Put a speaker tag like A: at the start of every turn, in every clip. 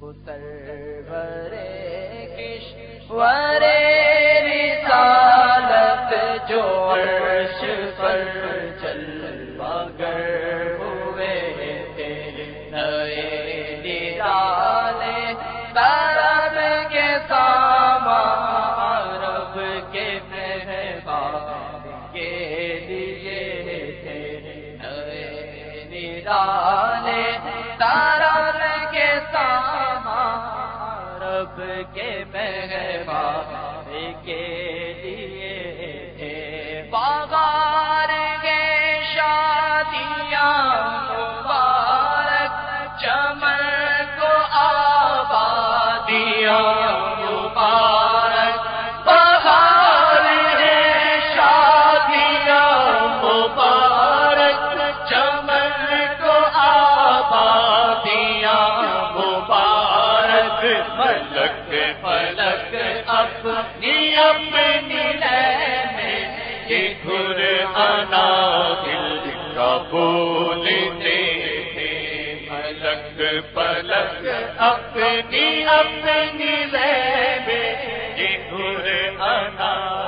A: پتر برے کش ورے پلک فلک اپنی اپنی میں یہ گر آنا دل کا بولتے ہیں۔ فلک اپنی اپنی لے میں یہ گر آنا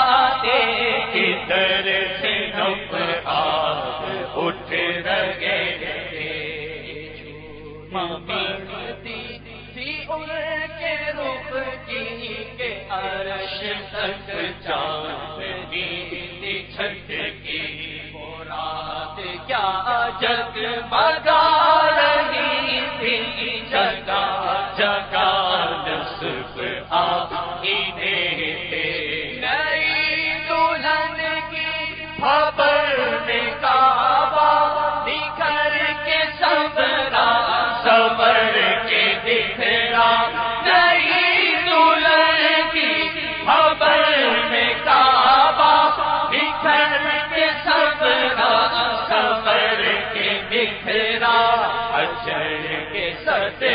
A: روپ چھت کی مورات کیا جگ بگا چڑھ کے ستے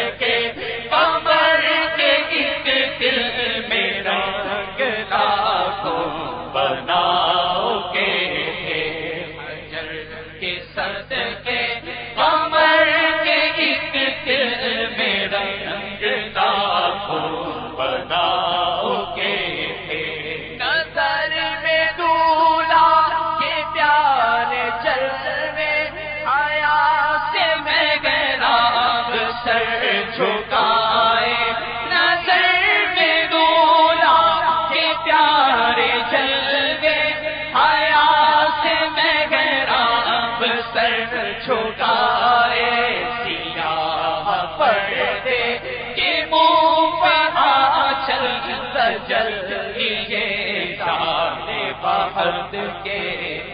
A: ہفت کے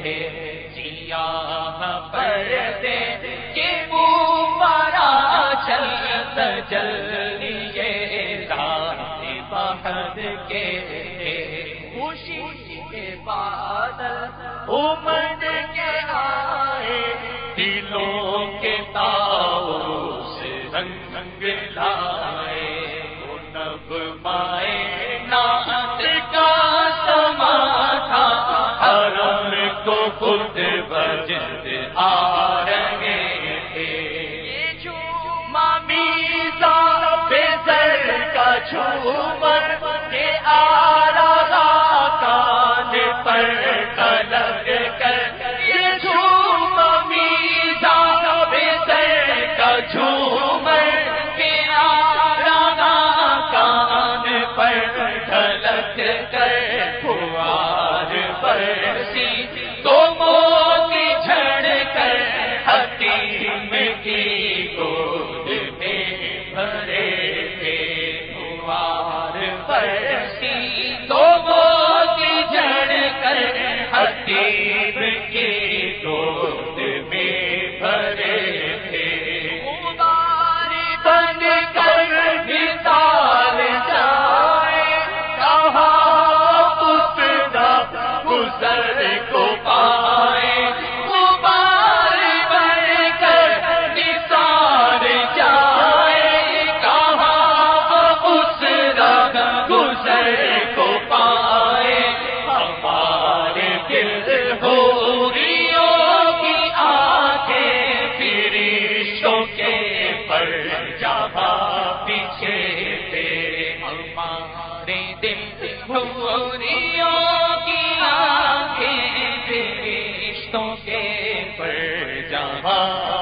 A: تھے جیا پرتے کے وہ مارا چل چل لیے بہت کے تھے خوشی کے بادل امن کے آئے۔ دلوں کے تاؤ سے رنگ رنگ لائے۔ نب مائے کے پر جہاں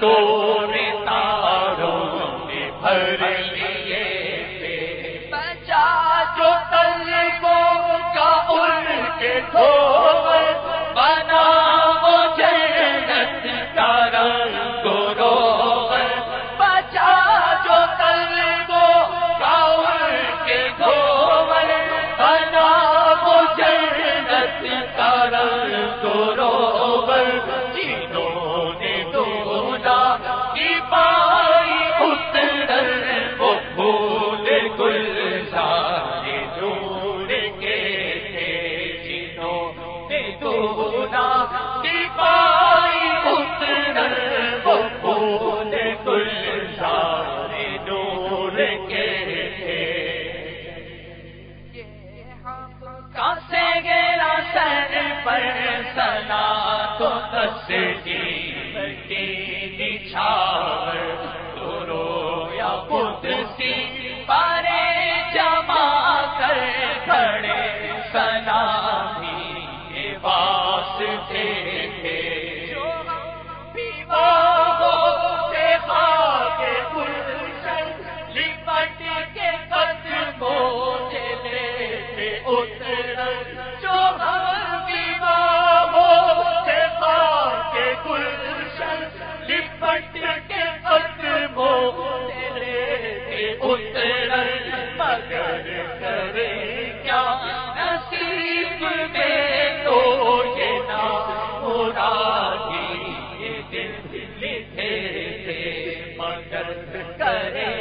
A: تو کرے۔